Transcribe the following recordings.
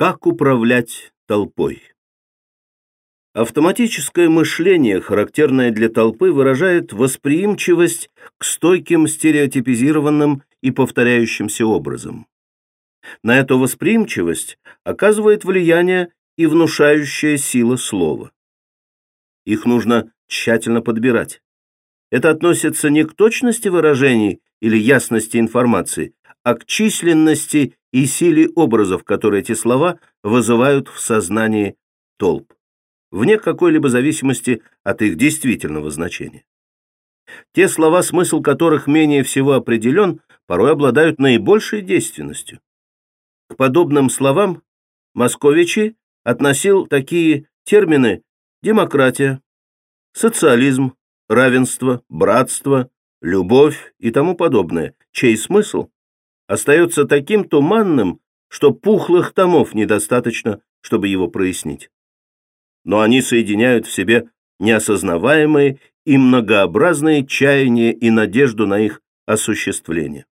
Как управлять толпой? Автоматическое мышление, характерное для толпы, выражает восприимчивость к стойким стереотипизированным и повторяющимся образом. На эту восприимчивость оказывает влияние и внушающая сила слова. Их нужно тщательно подбирать. Это относится не к точности выражений или ясности информации, а к численности и силе образов, которые эти слова вызывают в сознании толп, вне какой-либо зависимости от их действительного значения. Те слова, смысл которых менее всего определен, порой обладают наибольшей действенностью. К подобным словам Московичи относил такие термины демократия, социализм, равенство, братство, любовь и тому подобное, чей смысл остается таким туманным, что пухлых томов недостаточно, чтобы его прояснить. Но они соединяют в себе неосознаваемые и многообразные чаяния и надежду на их осуществление.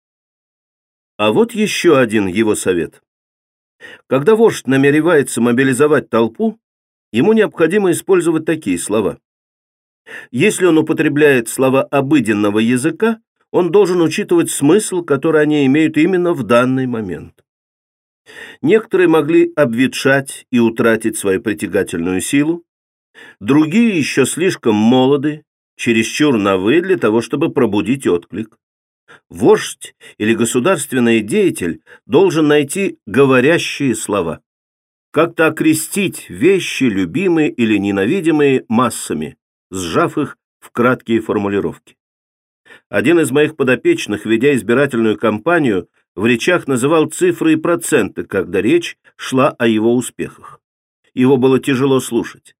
А вот еще один его совет. Когда вождь намеревается мобилизовать толпу, ему необходимо использовать такие слова. Если он употребляет слова обыденного языка, он должен учитывать смысл, который они имеют именно в данный момент. Некоторые могли обветшать и утратить свою притягательную силу, другие еще слишком молоды, чересчур новы для того, чтобы пробудить отклик. Вождь или государственный деятель должен найти говорящие слова. Как-то окрестить вещи, любимые или ненавидимые массами, сжав их в краткие формулировки. Один из моих подопечных, ведя избирательную кампанию, в речах называл цифры и проценты, когда речь шла о его успехах. Его было тяжело слушать.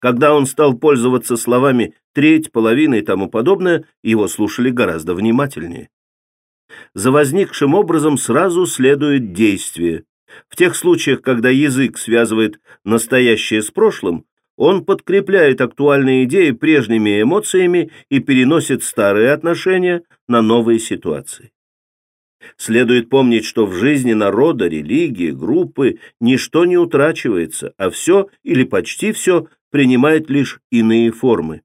Когда он стал пользоваться словами «треть», «половина» и тому подобное, его слушали гораздо внимательнее. За возникшим образом сразу следует действие. В тех случаях, когда язык связывает настоящее с прошлым, он подкрепляет актуальные идеи прежними эмоциями и переносит старые отношения на новые ситуации. Следует помнить, что в жизни народа, религии, группы ничто не утрачивается, а все или почти все принимает лишь иные формы.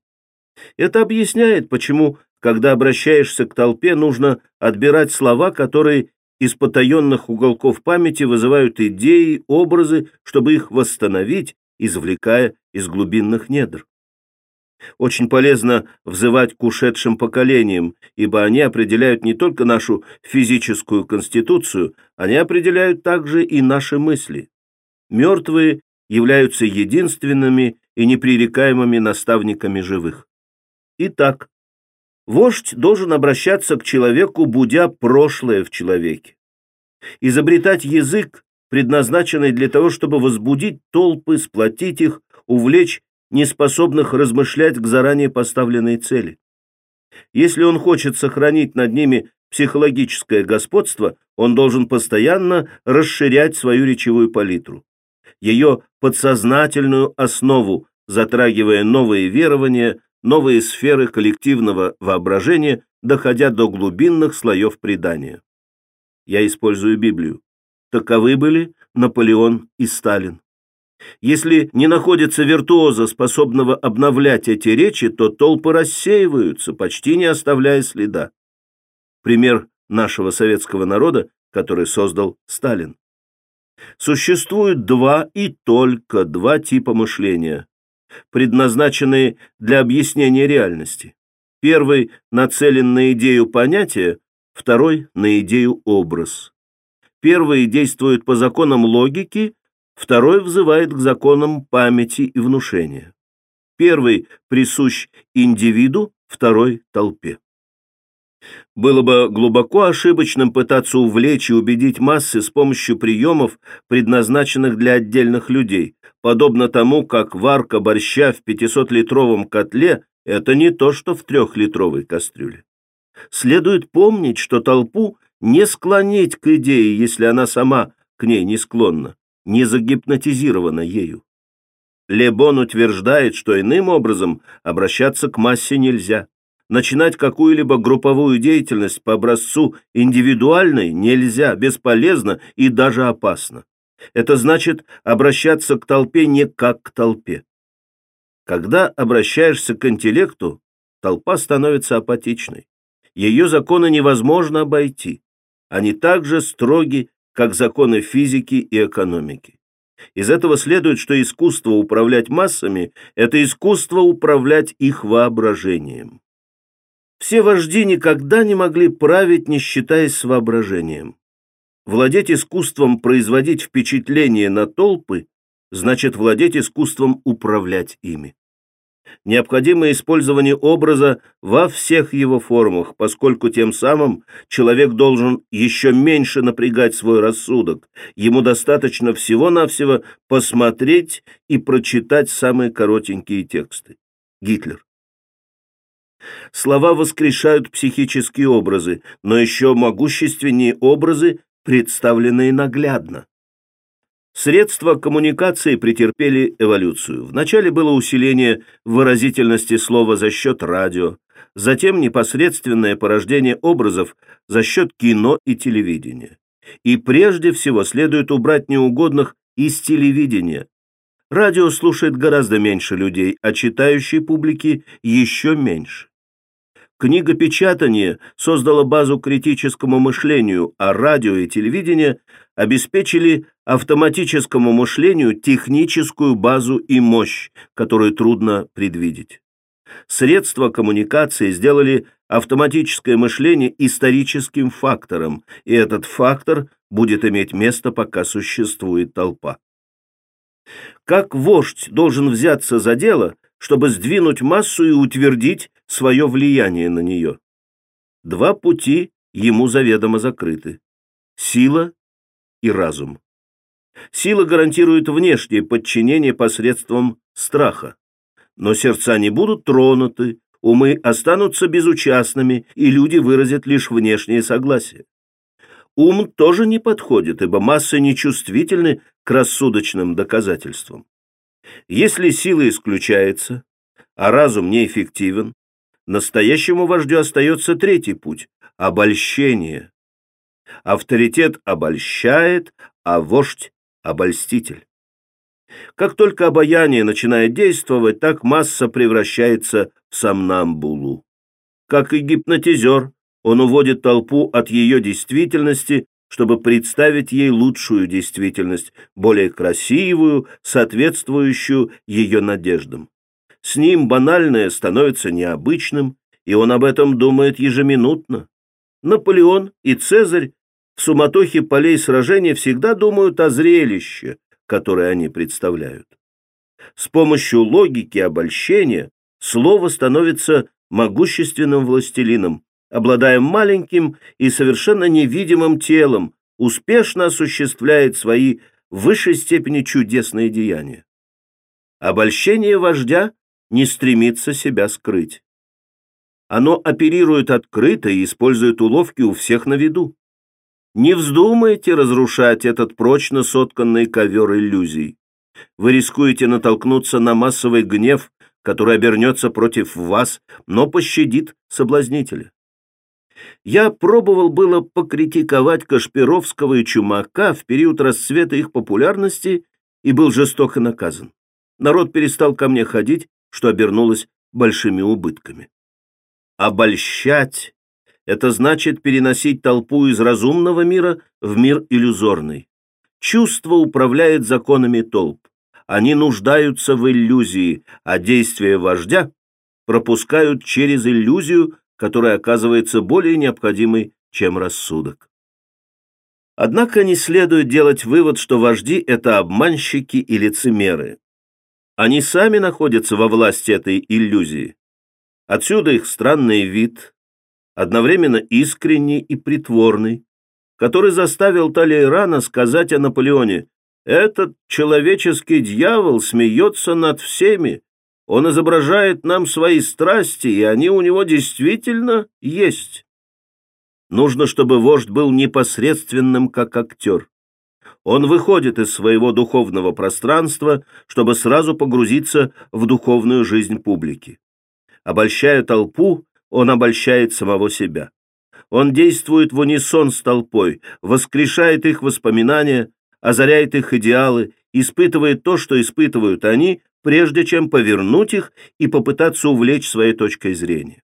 Это объясняет, почему, когда обращаешься к толпе, нужно отбирать слова, которые из потаенных уголков памяти вызывают идеи, образы, чтобы их восстановить извлекая из глубинных недр. Очень полезно взывать к ушедшим поколениям, ибо они определяют не только нашу физическую конституцию, они определяют также и наши мысли. Мертвые являются единственными и непререкаемыми наставниками живых. Итак, вождь должен обращаться к человеку, будя прошлое в человеке. Изобретать язык, предназначенной для того, чтобы возбудить толпы, сплотить их, увлечь неспособных размышлять к заранее поставленной цели. Если он хочет сохранить над ними психологическое господство, он должен постоянно расширять свою речевую палитру, ее подсознательную основу, затрагивая новые верования, новые сферы коллективного воображения, доходя до глубинных слоев предания. Я использую Библию. Таковы были Наполеон и Сталин. Если не находится виртуоза, способного обновлять эти речи, то толпы рассеиваются, почти не оставляя следа. Пример нашего советского народа, который создал Сталин. Существует два и только два типа мышления, предназначенные для объяснения реальности. Первый нацелен на идею понятия, второй – на идею образ. Первый действует по законам логики, второй взывает к законам памяти и внушения. Первый присущ индивиду, второй – толпе. Было бы глубоко ошибочным пытаться увлечь и убедить массы с помощью приемов, предназначенных для отдельных людей, подобно тому, как варка борща в 500-литровом котле – это не то, что в 3-литровой кастрюле. Следует помнить, что толпу не склонить к идее, если она сама к ней не склонна, не загипнотизирована ею. Лебон утверждает, что иным образом обращаться к массе нельзя. Начинать какую-либо групповую деятельность по образцу индивидуальной нельзя, бесполезно и даже опасно. Это значит обращаться к толпе не как к толпе. Когда обращаешься к интеллекту, толпа становится апатичной. Ее законы невозможно обойти. Они так же строги, как законы физики и экономики. Из этого следует, что искусство управлять массами – это искусство управлять их воображением. Все вожди никогда не могли править, не считаясь с воображением. Владеть искусством производить впечатление на толпы значит владеть искусством управлять ими. Необходимо использование образа во всех его формах, поскольку тем самым человек должен еще меньше напрягать свой рассудок. Ему достаточно всего-навсего посмотреть и прочитать самые коротенькие тексты. Гитлер. Слова воскрешают психические образы, но еще могущественнее образы представленные наглядно. Средства коммуникации претерпели эволюцию. Вначале было усиление выразительности слова за счет радио, затем непосредственное порождение образов за счет кино и телевидения. И прежде всего следует убрать неугодных из телевидения. Радио слушает гораздо меньше людей, а читающей публики еще меньше. Книгопечатание создало базу критическому мышлению, а радио и телевидение обеспечили автоматическому мышлению техническую базу и мощь, которую трудно предвидеть. Средства коммуникации сделали автоматическое мышление историческим фактором, и этот фактор будет иметь место, пока существует толпа. Как вождь должен взяться за дело, чтобы сдвинуть массу и утвердить свое влияние на нее. Два пути ему заведомо закрыты – сила и разум. Сила гарантирует внешнее подчинение посредством страха, но сердца не будут тронуты, умы останутся безучастными, и люди выразят лишь внешнее согласие. Ум тоже не подходит, ибо массы нечувствительны к рассудочным доказательствам. Если сила исключается, а разум неэффективен, настоящему вождю остается третий путь – обольщение. Авторитет обольщает, а вождь – обольститель. Как только обаяние начинает действовать, так масса превращается в сомнамбулу. Как и гипнотизер, он уводит толпу от ее действительности чтобы представить ей лучшую действительность, более красивую, соответствующую ее надеждам. С ним банальное становится необычным, и он об этом думает ежеминутно. Наполеон и Цезарь в суматохе полей сражения всегда думают о зрелище, которое они представляют. С помощью логики обольщения слово становится могущественным властелином, обладая маленьким и совершенно невидимым телом, успешно осуществляет свои в высшей степени чудесные деяния. Обольщение вождя не стремится себя скрыть. Оно оперирует открыто и использует уловки у всех на виду. Не вздумайте разрушать этот прочно сотканный ковер иллюзий. Вы рискуете натолкнуться на массовый гнев, который обернется против вас, но пощадит соблазнителя. Я пробовал было покритиковать Кашпировского и Чумака в период расцвета их популярности и был жестоко наказан. Народ перестал ко мне ходить, что обернулось большими убытками. Обольщать — это значит переносить толпу из разумного мира в мир иллюзорный. Чувство управляет законами толп. Они нуждаются в иллюзии, а действия вождя пропускают через иллюзию которая оказывается более необходимой, чем рассудок. Однако не следует делать вывод, что вожди – это обманщики и лицемеры. Они сами находятся во власти этой иллюзии. Отсюда их странный вид, одновременно искренний и притворный, который заставил Талейрана сказать о Наполеоне «Этот человеческий дьявол смеется над всеми, он изображает нам свои страсти, и они у него действительно есть. Нужно, чтобы вождь был непосредственным, как актер. Он выходит из своего духовного пространства, чтобы сразу погрузиться в духовную жизнь публики. Обольщая толпу, он обольщает самого себя. Он действует в унисон с толпой, воскрешает их воспоминания, озаряет их идеалы, испытывает то, что испытывают они, прежде чем повернуть их и попытаться увлечь своей точкой зрения.